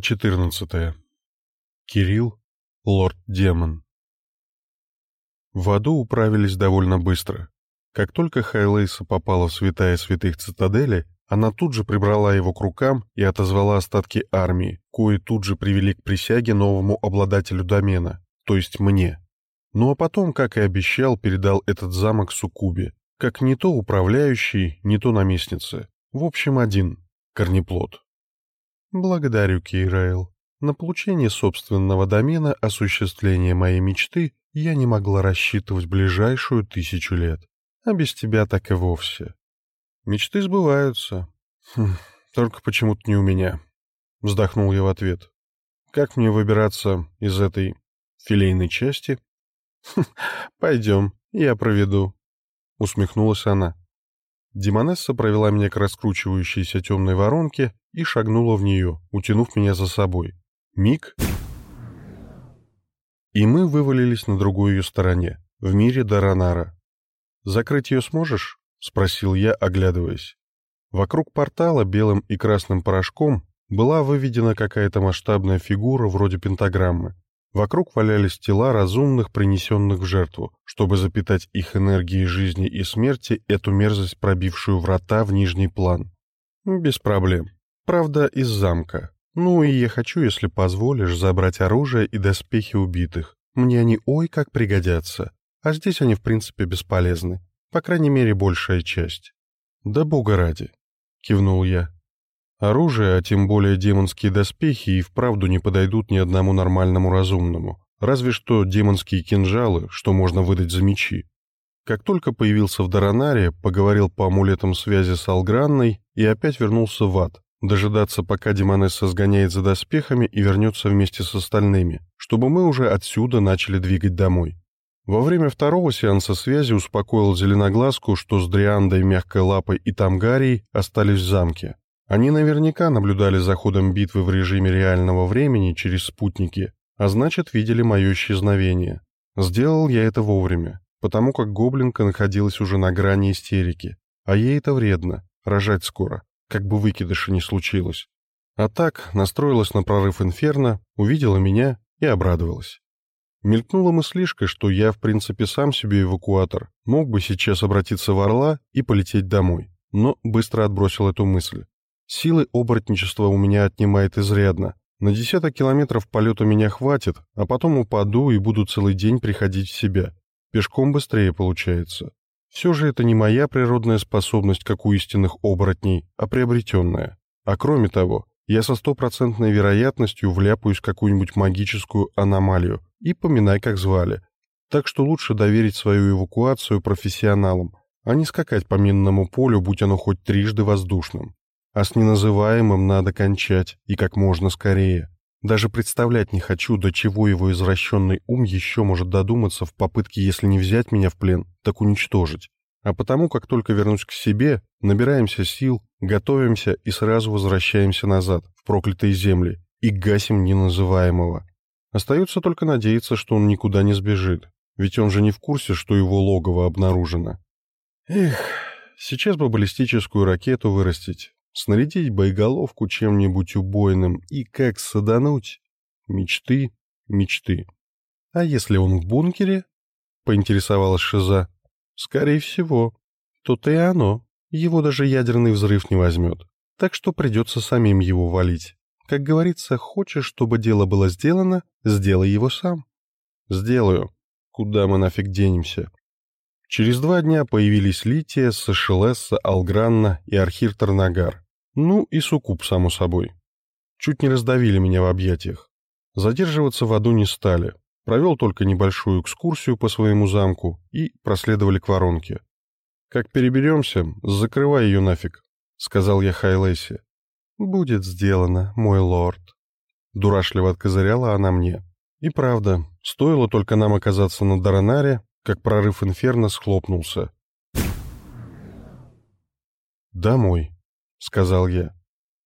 Глава 14. Кирилл, лорд-демон. В аду управились довольно быстро. Как только Хайлейса попала в святая святых цитадели, она тут же прибрала его к рукам и отозвала остатки армии, кои тут же привели к присяге новому обладателю домена, то есть мне. Ну а потом, как и обещал, передал этот замок Сукубе, как не то управляющий, не то наместнице. В общем, один — корнеплод. «Благодарю, Кейрайл. На получение собственного домена осуществление моей мечты я не могла рассчитывать ближайшую тысячу лет. А без тебя так и вовсе. Мечты сбываются. Хм, только почему-то не у меня». Вздохнул я в ответ. «Как мне выбираться из этой филейной части?» «Хм, «Пойдем, я проведу», — усмехнулась она. Демонесса провела меня к раскручивающейся темной воронке и шагнула в нее, утянув меня за собой. Миг, и мы вывалились на другой ее стороне, в мире Даранара. «Закрыть ее сможешь?» — спросил я, оглядываясь. Вокруг портала белым и красным порошком была выведена какая-то масштабная фигура вроде пентаграммы. Вокруг валялись тела разумных, принесенных в жертву, чтобы запитать их энергией жизни и смерти эту мерзость, пробившую врата в нижний план. Без проблем. Правда, из замка. Ну и я хочу, если позволишь, забрать оружие и доспехи убитых. Мне они ой как пригодятся. А здесь они в принципе бесполезны. По крайней мере, большая часть. Да бога ради. Кивнул я. Оружие, а тем более демонские доспехи, и вправду не подойдут ни одному нормальному разумному. Разве что демонские кинжалы, что можно выдать за мечи. Как только появился в Даранаре, поговорил по амулетам связи с Алгранной и опять вернулся в ад, дожидаться, пока Демонесса сгоняет за доспехами и вернется вместе с остальными, чтобы мы уже отсюда начали двигать домой. Во время второго сеанса связи успокоил Зеленоглазку, что с Дриандой, Мягкой Лапой и Тамгарией остались в замке, они наверняка наблюдали за ходом битвы в режиме реального времени через спутники, а значит, видели мое исчезновение. Сделал я это вовремя, потому как гоблинка находилась уже на грани истерики, а ей это вредно, рожать скоро, как бы выкидыша не случилось. А так, настроилась на прорыв инферно, увидела меня и обрадовалась. Мелькнула мыслишка, что я, в принципе, сам себе эвакуатор, мог бы сейчас обратиться в Орла и полететь домой, но быстро отбросил эту мысль. Силы оборотничества у меня отнимает изрядно. На десяток километров полета меня хватит, а потом упаду и буду целый день приходить в себя. Пешком быстрее получается. Все же это не моя природная способность, как у истинных оборотней, а приобретенная. А кроме того, я со стопроцентной вероятностью вляпаюсь в какую-нибудь магическую аномалию, и поминай, как звали. Так что лучше доверить свою эвакуацию профессионалам, а не скакать по минному полю, будь оно хоть трижды воздушным. А с неназываемым надо кончать, и как можно скорее. Даже представлять не хочу, до чего его извращенный ум еще может додуматься в попытке, если не взять меня в плен, так уничтожить. А потому, как только вернусь к себе, набираемся сил, готовимся и сразу возвращаемся назад, в проклятые земли, и гасим неназываемого. Остается только надеяться, что он никуда не сбежит, ведь он же не в курсе, что его логово обнаружено. Эх, сейчас бы баллистическую ракету вырастить, снарядить боеголовку чем-нибудь убойным и как садануть. Мечты, мечты. А если он в бункере? Поинтересовалась Шиза. Скорее всего. То-то и оно. Его даже ядерный взрыв не возьмет. Так что придется самим его валить. Как говорится, хочешь, чтобы дело было сделано, сделай его сам. Сделаю. Куда мы нафиг денемся? Через два дня появились Лития, Сашелесса, Алгранна и Архир Тарнагар. Ну и Сукуб, само собой. Чуть не раздавили меня в объятиях. Задерживаться в аду не стали. Провел только небольшую экскурсию по своему замку и проследовали к воронке. «Как переберемся, закрывай ее нафиг», — сказал я Хайлэсе. «Будет сделано, мой лорд». Дурашливо откозыряла она мне. И правда, стоило только нам оказаться на Даранаре, как прорыв инферно схлопнулся. «Домой», — сказал я.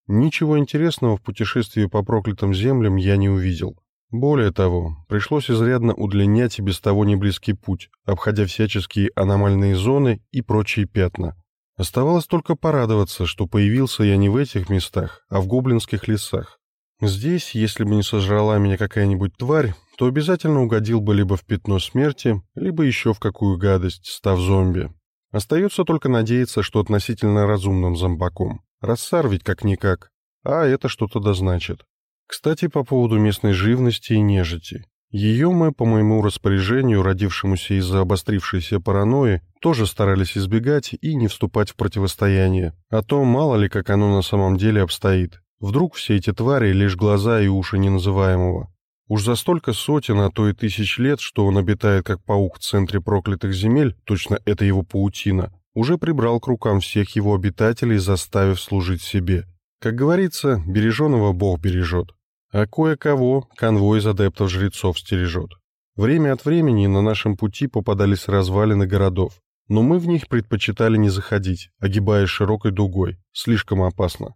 Ничего интересного в путешествии по проклятым землям я не увидел. Более того, пришлось изрядно удлинять и без того неблизкий путь, обходя всяческие аномальные зоны и прочие пятна. Оставалось только порадоваться, что появился я не в этих местах, а в гоблинских лесах. Здесь, если бы не сожрала меня какая-нибудь тварь, то обязательно угодил бы либо в пятно смерти, либо еще в какую гадость, став зомби. Остается только надеяться, что относительно разумным зомбаком. Рассар ведь как-никак. А это что-то да значит. Кстати, по поводу местной живности и нежити. Ее мы, по моему распоряжению, родившемуся из-за обострившейся паранойи, тоже старались избегать и не вступать в противостояние. А то мало ли, как оно на самом деле обстоит. Вдруг все эти твари — лишь глаза и уши неназываемого. Уж за столько сотен, а то и тысяч лет, что он обитает как паук в центре проклятых земель, точно это его паутина, уже прибрал к рукам всех его обитателей, заставив служить себе. Как говорится, береженого Бог бережет. А кое-кого конвой из адептов-жрецов стережет. Время от времени на нашем пути попадались развалины городов, но мы в них предпочитали не заходить, огибая широкой дугой, слишком опасно.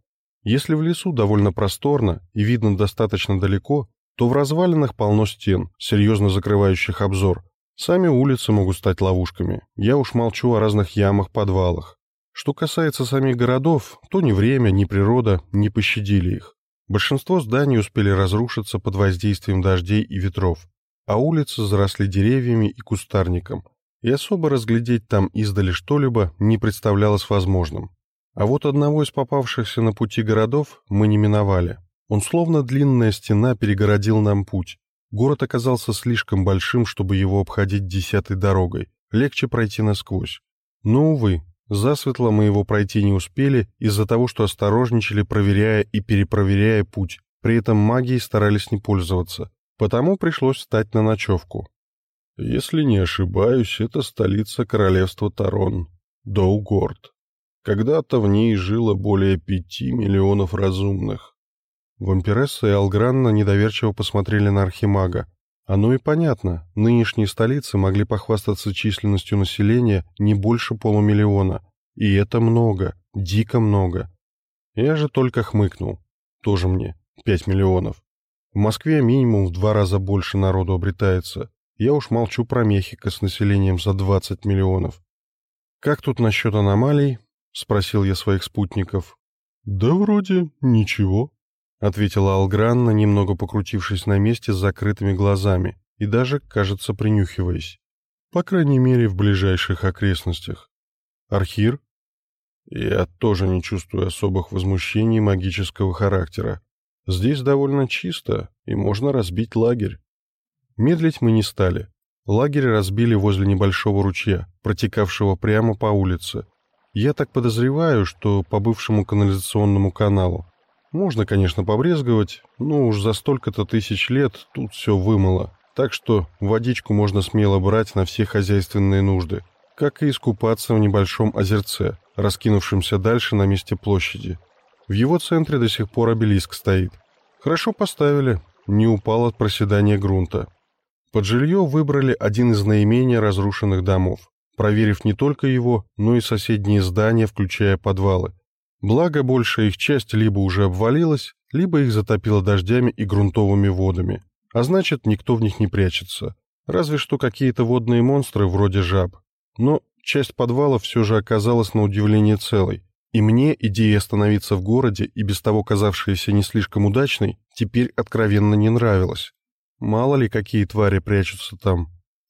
Если в лесу довольно просторно и видно достаточно далеко, то в развалинах полно стен, серьезно закрывающих обзор. Сами улицы могут стать ловушками. Я уж молчу о разных ямах, подвалах. Что касается самих городов, то ни время, ни природа не пощадили их. Большинство зданий успели разрушиться под воздействием дождей и ветров, а улицы заросли деревьями и кустарником, и особо разглядеть там издали что-либо не представлялось возможным. А вот одного из попавшихся на пути городов мы не миновали. Он словно длинная стена перегородил нам путь. Город оказался слишком большим, чтобы его обходить десятой дорогой. Легче пройти насквозь. Но, увы, засветло мы его пройти не успели из-за того, что осторожничали, проверяя и перепроверяя путь. При этом магией старались не пользоваться. Потому пришлось встать на ночевку. Если не ошибаюсь, это столица королевства Тарон. Доугорд. Когда-то в ней жило более пяти миллионов разумных. Вампиресса и Алгранна недоверчиво посмотрели на Архимага. Оно и понятно, нынешние столицы могли похвастаться численностью населения не больше полумиллиона. И это много, дико много. Я же только хмыкнул. Тоже мне, пять миллионов. В Москве минимум в два раза больше народу обретается. Я уж молчу про Мехико с населением за 20 миллионов. Как тут насчет аномалий? — спросил я своих спутников. «Да вроде ничего», — ответила Алгранна, немного покрутившись на месте с закрытыми глазами и даже, кажется, принюхиваясь. «По крайней мере, в ближайших окрестностях. Архир?» «Я тоже не чувствую особых возмущений магического характера. Здесь довольно чисто, и можно разбить лагерь». Медлить мы не стали. Лагерь разбили возле небольшого ручья, протекавшего прямо по улице, я так подозреваю, что по бывшему канализационному каналу. Можно, конечно, побрезговать, но уж за столько-то тысяч лет тут все вымыло. Так что водичку можно смело брать на все хозяйственные нужды, как и искупаться в небольшом озерце, раскинувшемся дальше на месте площади. В его центре до сих пор обелиск стоит. Хорошо поставили, не упал от проседания грунта. Под жилье выбрали один из наименее разрушенных домов проверив не только его, но и соседние здания, включая подвалы. Благо, большая их часть либо уже обвалилась, либо их затопило дождями и грунтовыми водами, а значит, никто в них не прячется. Разве что какие-то водные монстры вроде жаб. Но часть подвала все же оказалась на удивление целой, и мне идея остановиться в городе и без того казавшаяся не слишком удачной, теперь откровенно не нравилась. Мало ли, какие твари прячутся там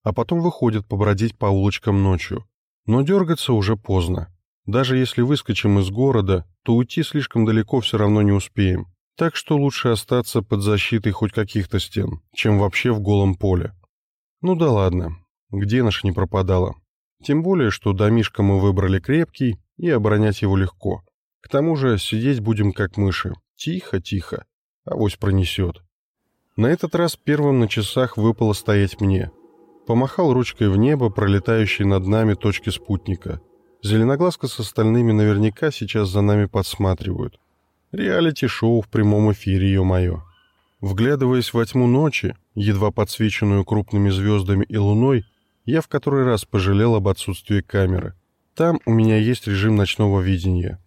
а потом выходят побродить по улочкам ночью. Но дергаться уже поздно. Даже если выскочим из города, то уйти слишком далеко все равно не успеем. Так что лучше остаться под защитой хоть каких-то стен, чем вообще в голом поле. Ну да ладно, где наша не пропадала. Тем более, что домишко мы выбрали крепкий, и оборонять его легко. К тому же сидеть будем как мыши. Тихо-тихо. Авось пронесет. На этот раз первым на часах выпало стоять мне. Помахал ручкой в небо, пролетающей над нами точки спутника. Зеленоглазка с остальными наверняка сейчас за нами подсматривают. Реалити-шоу в прямом эфире, ё-моё. Вглядываясь во тьму ночи, едва подсвеченную крупными звездами и луной, я в который раз пожалел об отсутствии камеры. Там у меня есть режим ночного видения.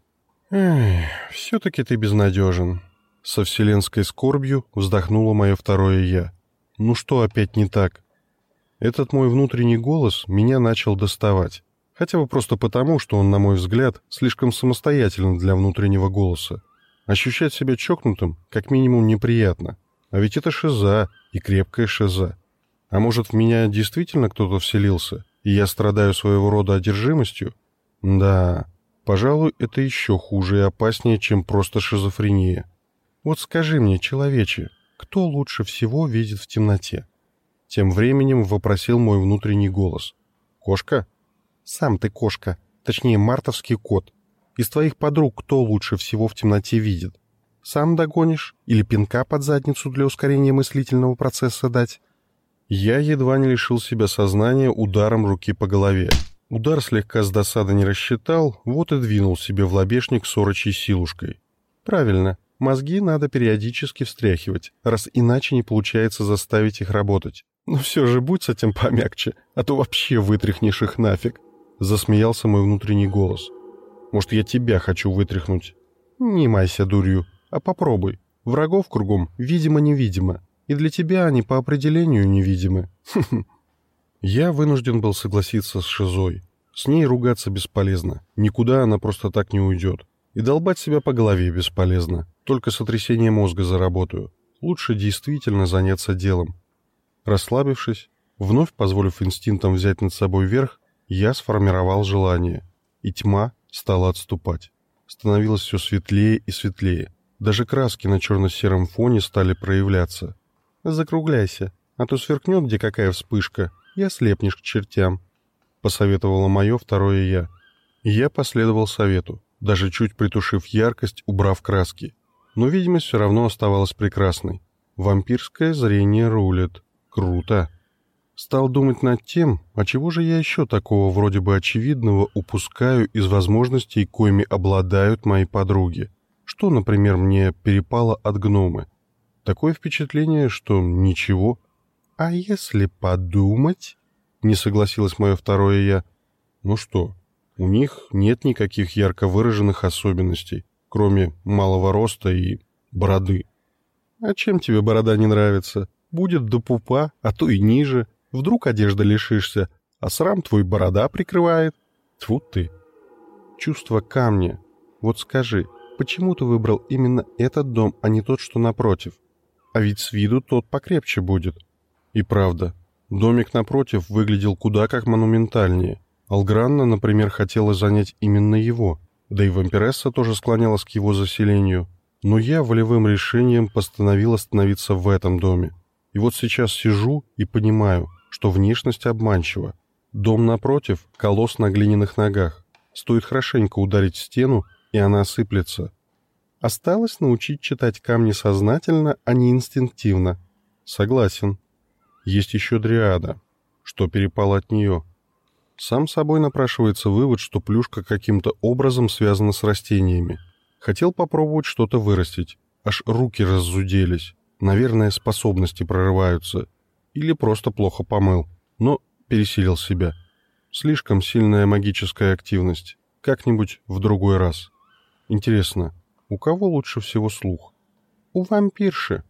Эх, все-таки ты безнадежен. Со вселенской скорбью вздохнуло мое второе «я». Ну что опять не так? Этот мой внутренний голос меня начал доставать. Хотя бы просто потому, что он, на мой взгляд, слишком самостоятелен для внутреннего голоса. Ощущать себя чокнутым как минимум неприятно. А ведь это шиза, и крепкая шиза. А может, в меня действительно кто-то вселился, и я страдаю своего рода одержимостью? Да, пожалуй, это еще хуже и опаснее, чем просто шизофрения. Вот скажи мне, человече, кто лучше всего видит в темноте? Тем временем вопросил мой внутренний голос. Кошка? Сам ты кошка, точнее мартовский кот. Из твоих подруг кто лучше всего в темноте видит? Сам догонишь? Или пинка под задницу для ускорения мыслительного процесса дать? Я едва не лишил себя сознания ударом руки по голове. Удар слегка с досады не рассчитал, вот и двинул себе в лобешник сорочей силушкой. Правильно, мозги надо периодически встряхивать, раз иначе не получается заставить их работать. Но все же будь с этим помягче, а то вообще вытряхнешь их нафиг. Засмеялся мой внутренний голос. Может, я тебя хочу вытряхнуть? Не майся дурью, а попробуй. Врагов кругом, видимо-невидимо. И для тебя они по определению невидимы. Я вынужден был согласиться с Шизой. С ней ругаться бесполезно. Никуда она просто так не уйдет. И долбать себя по голове бесполезно. Только сотрясение мозга заработаю. Лучше действительно заняться делом. Расслабившись, вновь позволив инстинктам взять над собой верх, я сформировал желание. И тьма стала отступать. Становилось все светлее и светлее. Даже краски на черно-сером фоне стали проявляться. «Закругляйся, а то сверкнет где какая вспышка, и ослепнешь к чертям», — посоветовала мое второе «я». Я последовал совету, даже чуть притушив яркость, убрав краски. Но видимость все равно оставалась прекрасной. Вампирское зрение рулит. Круто. Стал думать над тем, а чего же я еще такого вроде бы очевидного упускаю из возможностей, коими обладают мои подруги. Что, например, мне перепало от гномы? Такое впечатление, что ничего. А если подумать? Не согласилось мое второе «я». Ну что, у них нет никаких ярко выраженных особенностей, кроме малого роста и бороды. А чем тебе борода не нравится? Будет до пупа, а то и ниже. Вдруг одежда лишишься, а срам твой борода прикрывает. Тьфу ты. Чувство камня. Вот скажи, почему ты выбрал именно этот дом, а не тот, что напротив? А ведь с виду тот покрепче будет. И правда, домик напротив выглядел куда как монументальнее. Алгранна, например, хотела занять именно его, да и вампиресса тоже склонялась к его заселению. Но я волевым решением постановил остановиться в этом доме. И вот сейчас сижу и понимаю, что внешность обманчива. Дом напротив — колосс на глиняных ногах. Стоит хорошенько ударить стену, и она осыплется. Осталось научить читать камни сознательно, а не инстинктивно. Согласен. Есть еще дриада. Что перепало от нее? Сам собой напрашивается вывод, что плюшка каким-то образом связана с растениями. Хотел попробовать что-то вырастить. Аж руки раззуделись. Наверное, способности прорываются. Или просто плохо помыл. Но пересилил себя. Слишком сильная магическая активность. Как-нибудь в другой раз. Интересно, у кого лучше всего слух? У вампирши.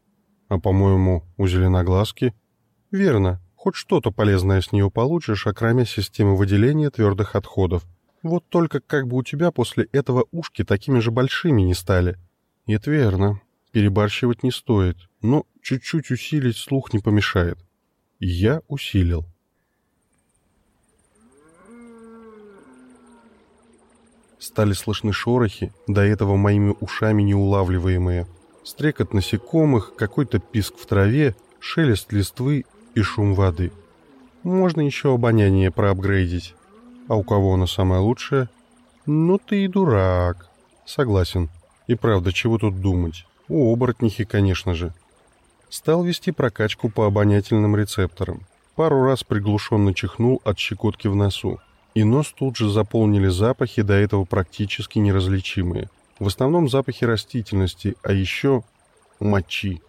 А, по-моему, у зеленоглазки. Верно. Хоть что-то полезное с нее получишь, окромя системы выделения твердых отходов. Вот только как бы у тебя после этого ушки такими же большими не стали. Это верно. Перебарщивать не стоит, но чуть-чуть усилить слух не помешает. Я усилил. Стали слышны шорохи, до этого моими ушами неулавливаемые. Стрекот насекомых, какой-то писк в траве, шелест листвы и шум воды. Можно еще обоняние проапгрейдить. А у кого оно самое лучшее? Ну ты и дурак. Согласен. И правда, чего тут думать? У оборотнихи, конечно же. Стал вести прокачку по обонятельным рецепторам. Пару раз приглушенно чихнул от щекотки в носу и нос тут же заполнили запахи, до этого практически неразличимые. В основном запахи растительности, а еще мочи.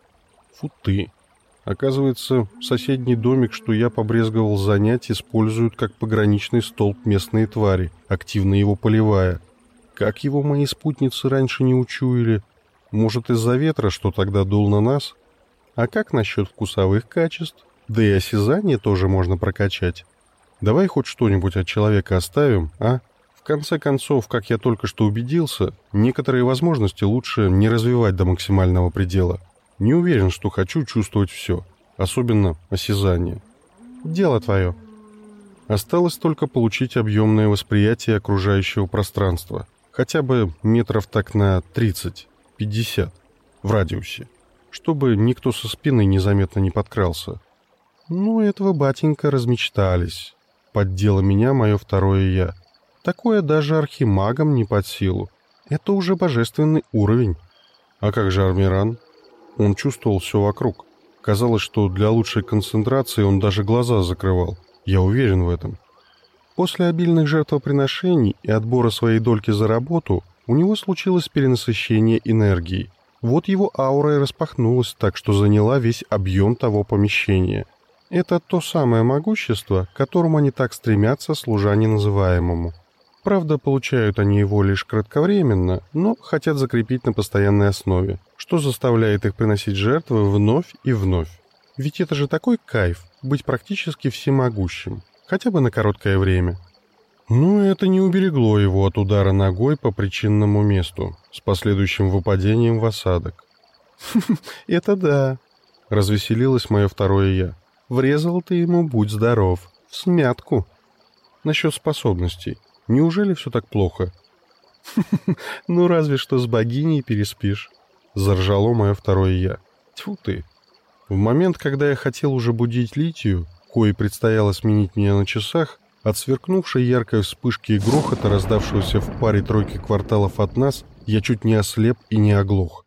Фу ты. Оказывается, соседний домик, что я побрезговал занять, используют как пограничный столб местные твари, активно его поливая. Как его мои спутницы раньше не учуяли? Может, из-за ветра, что тогда дул на нас? А как насчет вкусовых качеств? Да и осязание тоже можно прокачать. Давай хоть что-нибудь от человека оставим, а? В конце концов, как я только что убедился, некоторые возможности лучше не развивать до максимального предела. Не уверен, что хочу чувствовать все, особенно осязание. Дело твое. Осталось только получить объемное восприятие окружающего пространства, хотя бы метров так на 30-50 в радиусе, чтобы никто со спины незаметно не подкрался. Ну, этого батенька размечтались. Поддело меня мое второе «я». Такое даже архимагам не под силу. Это уже божественный уровень. А как же Армиран? Он чувствовал все вокруг. Казалось, что для лучшей концентрации он даже глаза закрывал. Я уверен в этом. После обильных жертвоприношений и отбора своей дольки за работу у него случилось перенасыщение энергии. Вот его аура и распахнулась так, что заняла весь объем того помещения. Это то самое могущество, которому они так стремятся, служа неназываемому. Правда, получают они его лишь кратковременно, но хотят закрепить на постоянной основе, что заставляет их приносить жертвы вновь и вновь. Ведь это же такой кайф — быть практически всемогущим, хотя бы на короткое время. Ну, это не уберегло его от удара ногой по причинному месту, с последующим выпадением в осадок. «Это да», — развеселилось мое второе «я». «Врезал ты ему, будь здоров, в смятку». Насчет способностей — Неужели все так плохо? Ну, разве что с богиней переспишь. Заржало мое второе «я». Тьфу ты. В момент, когда я хотел уже будить Литию, кое предстояло сменить меня на часах, от сверкнувшей яркой вспышки и грохота, раздавшегося в паре тройки кварталов от нас, я чуть не ослеп и не оглох.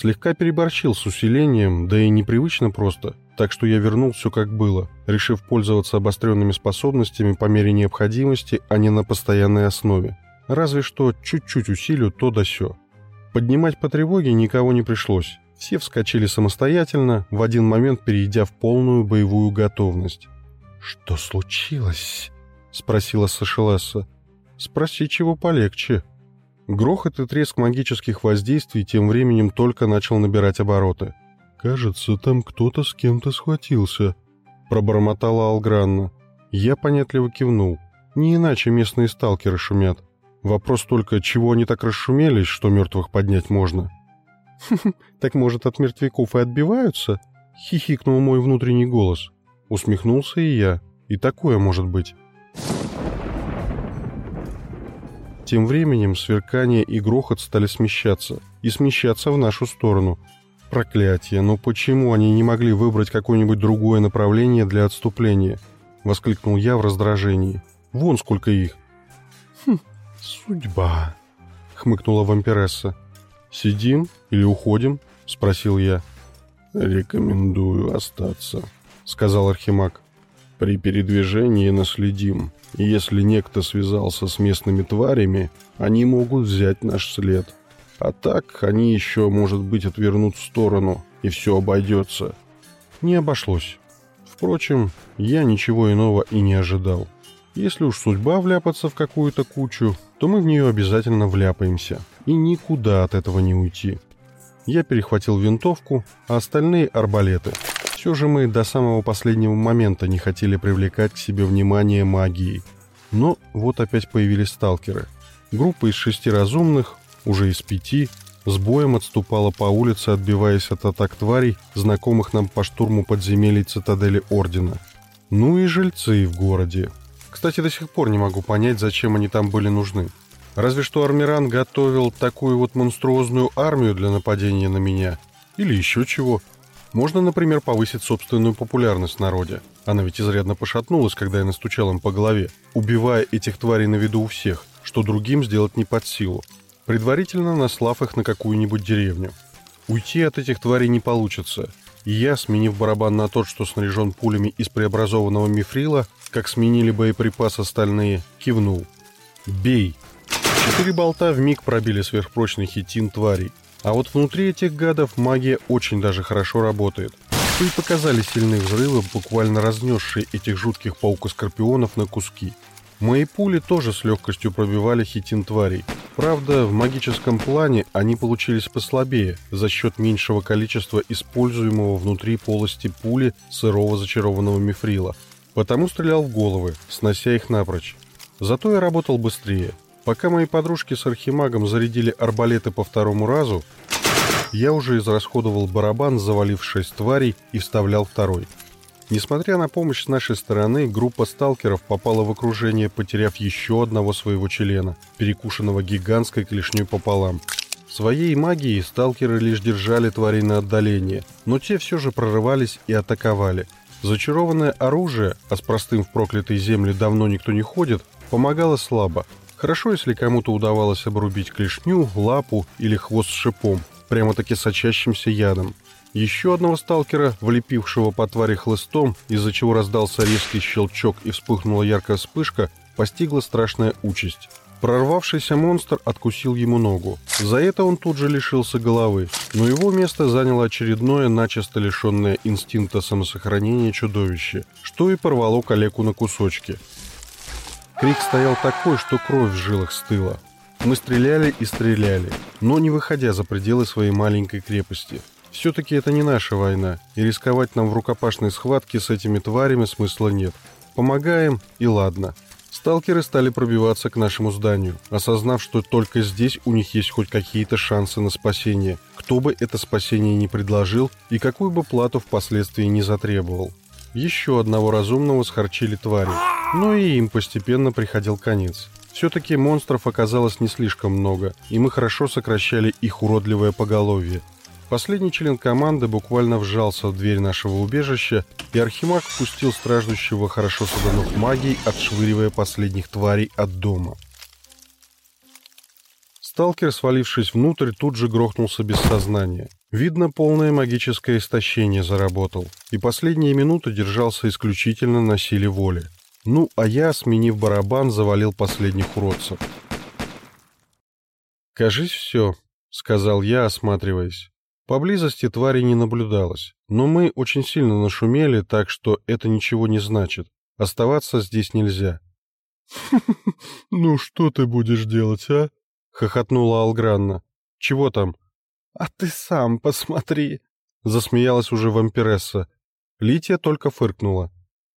Слегка переборщил с усилением, да и непривычно просто, так что я вернул все как было, решив пользоваться обостренными способностями по мере необходимости, а не на постоянной основе. Разве что чуть-чуть усилю то да сё. Поднимать по тревоге никого не пришлось. Все вскочили самостоятельно, в один момент перейдя в полную боевую готовность. «Что случилось?» — спросила Сашелесса. «Спроси, чего полегче», Грохот и треск магических воздействий тем временем только начал набирать обороты. «Кажется, там кто-то с кем-то схватился», — пробормотала Алгранна. Я понятливо кивнул. Не иначе местные сталкеры шумят. Вопрос только, чего они так расшумелись, что мертвых поднять можно? так может, от мертвяков и отбиваются?» — хихикнул мой внутренний голос. Усмехнулся и я. И такое может быть. Тем временем сверкание и грохот стали смещаться, и смещаться в нашу сторону. Проклятие, но почему они не могли выбрать какое-нибудь другое направление для отступления? Воскликнул я в раздражении. Вон сколько их. Хм, судьба, хмыкнула вампиресса. Сидим или уходим? Спросил я. Рекомендую остаться, сказал Архимаг. При передвижении наследим. Если некто связался с местными тварями, они могут взять наш след. А так они еще, может быть, отвернут в сторону, и все обойдется. Не обошлось. Впрочем, я ничего иного и не ожидал. Если уж судьба вляпаться в какую-то кучу, то мы в нее обязательно вляпаемся. И никуда от этого не уйти. Я перехватил винтовку, а остальные — арбалеты — все же мы до самого последнего момента не хотели привлекать к себе внимание магией. Но вот опять появились сталкеры. Группа из шести разумных, уже из пяти, с боем отступала по улице, отбиваясь от атак тварей, знакомых нам по штурму подземелий цитадели Ордена. Ну и жильцы в городе. Кстати, до сих пор не могу понять, зачем они там были нужны. Разве что Армиран готовил такую вот монструозную армию для нападения на меня. Или еще чего. Можно, например, повысить собственную популярность в народе. Она ведь изрядно пошатнулась, когда я настучал им по голове, убивая этих тварей на виду у всех, что другим сделать не под силу, предварительно наслав их на какую-нибудь деревню. Уйти от этих тварей не получится, и я, сменив барабан на тот, что снаряжен пулями из преобразованного мифрила, как сменили боеприпас остальные, кивнул. «Бей!» Четыре болта вмиг пробили сверхпрочный хитин тварей. А вот внутри этих гадов магия очень даже хорошо работает. Что и показали сильные взрывы, буквально разнесшие этих жутких паукоскорпионов на куски. Мои пули тоже с легкостью пробивали хитин тварей. Правда, в магическом плане они получились послабее за счет меньшего количества используемого внутри полости пули сырого зачарованного мифрила. Потому стрелял в головы, снося их напрочь. Зато я работал быстрее. Пока мои подружки с архимагом зарядили арбалеты по второму разу, я уже израсходовал барабан, завалив шесть тварей, и вставлял второй – Несмотря на помощь с нашей стороны, группа сталкеров попала в окружение, потеряв еще одного своего члена, перекушенного гигантской клешней пополам. Своей магией сталкеры лишь держали тварей на отдалении, но те все же прорывались и атаковали. Зачарованное оружие, а с простым в проклятой земле давно никто не ходит, помогало слабо. Хорошо, если кому-то удавалось обрубить клешню, лапу или хвост шипом, прямо-таки сочащимся ядом. Еще одного сталкера, влепившего по твари хлыстом, из-за чего раздался резкий щелчок и вспыхнула яркая вспышка, постигла страшная участь. Прорвавшийся монстр откусил ему ногу. За это он тут же лишился головы, но его место заняло очередное, начисто лишенное инстинкта самосохранения чудовище, что и порвало калеку на кусочки. Крик стоял такой, что кровь в жилах стыла. Мы стреляли и стреляли, но не выходя за пределы своей маленькой крепости – все-таки это не наша война, и рисковать нам в рукопашной схватке с этими тварями смысла нет. Помогаем, и ладно. Сталкеры стали пробиваться к нашему зданию, осознав, что только здесь у них есть хоть какие-то шансы на спасение, кто бы это спасение не предложил и какую бы плату впоследствии не затребовал. Еще одного разумного схорчили твари, но и им постепенно приходил конец. Все-таки монстров оказалось не слишком много, и мы хорошо сокращали их уродливое поголовье, Последний член команды буквально вжался в дверь нашего убежища, и Архимаг впустил страждущего, хорошо саданув магией, отшвыривая последних тварей от дома. Сталкер, свалившись внутрь, тут же грохнулся без сознания. Видно, полное магическое истощение заработал, и последние минуты держался исключительно на силе воли. Ну, а я, сменив барабан, завалил последних уродцев. «Кажись, все», — сказал я, осматриваясь. Поблизости твари не наблюдалось, но мы очень сильно нашумели, так что это ничего не значит. Оставаться здесь нельзя. «Ну что ты будешь делать, а?» — хохотнула Алгранна. «Чего там?» «А ты сам посмотри!» — засмеялась уже вампиресса. Лития только фыркнула.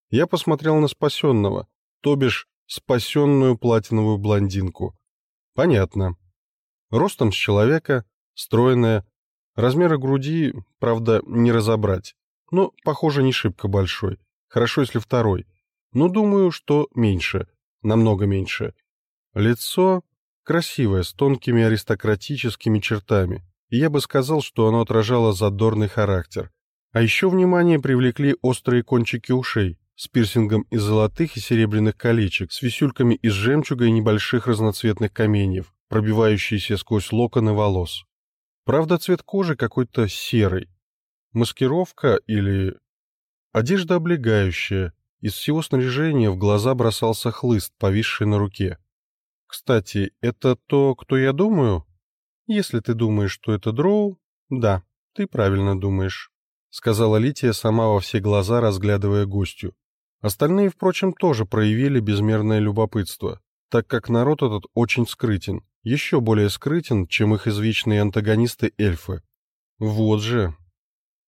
Я посмотрел на спасенного, то бишь спасенную платиновую блондинку. Понятно. Ростом с человека, стройная, Размеры груди, правда, не разобрать. Но, похоже, не шибко большой. Хорошо, если второй. Но думаю, что меньше. Намного меньше. Лицо красивое, с тонкими аристократическими чертами. Я бы сказал, что оно отражало задорный характер. А еще внимание привлекли острые кончики ушей с пирсингом из золотых и серебряных колечек, с висюльками из жемчуга и небольших разноцветных каменьев, пробивающиеся сквозь локоны волос. Правда, цвет кожи какой-то серый. Маскировка или... Одежда облегающая. Из всего снаряжения в глаза бросался хлыст, повисший на руке. Кстати, это то, кто я думаю? Если ты думаешь, что это дроу, да, ты правильно думаешь, сказала Лития сама во все глаза, разглядывая гостью. Остальные, впрочем, тоже проявили безмерное любопытство, так как народ этот очень скрытен еще более скрытен, чем их извечные антагонисты-эльфы. Вот же.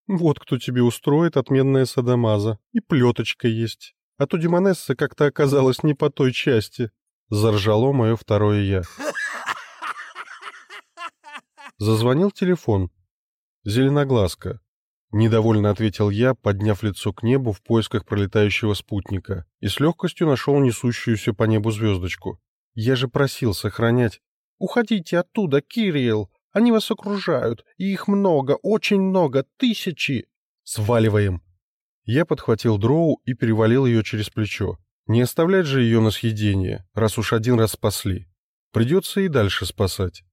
Вот кто тебе устроит отменная садомаза. И плеточка есть. А то Демонесса как-то оказалась не по той части. Заржало мое второе «я». Зазвонил телефон. Зеленоглазка. Недовольно ответил я, подняв лицо к небу в поисках пролетающего спутника, и с легкостью нашел несущуюся по небу звездочку. Я же просил сохранять «Уходите оттуда, Кириел! Они вас окружают, и их много, очень много, тысячи!» «Сваливаем!» Я подхватил дроу и перевалил ее через плечо. Не оставлять же ее на съедение, раз уж один раз спасли. Придется и дальше спасать.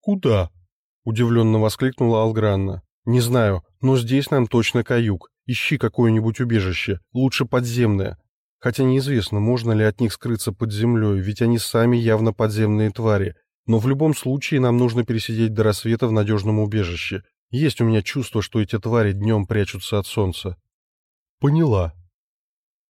«Куда?» — удивленно воскликнула Алгранна. «Не знаю, но здесь нам точно каюк. Ищи какое-нибудь убежище, лучше подземное. Хотя неизвестно, можно ли от них скрыться под землей, ведь они сами явно подземные твари, Но в любом случае нам нужно пересидеть до рассвета в надежном убежище. Есть у меня чувство, что эти твари днем прячутся от солнца». «Поняла»,